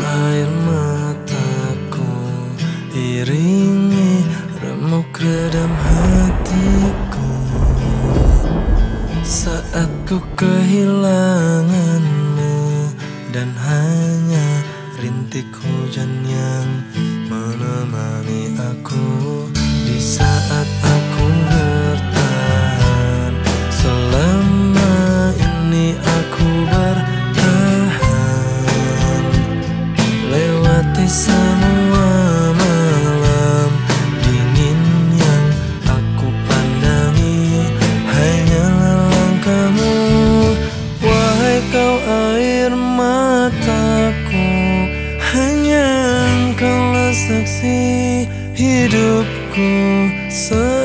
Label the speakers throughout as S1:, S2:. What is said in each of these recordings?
S1: Air mataku iringi remuk redam hatiku. Saat ku kehilanganmu dan hanya rintik hujan yang menemani aku. saksi hidupku sendiri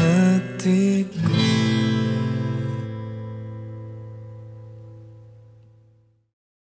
S1: hatiku.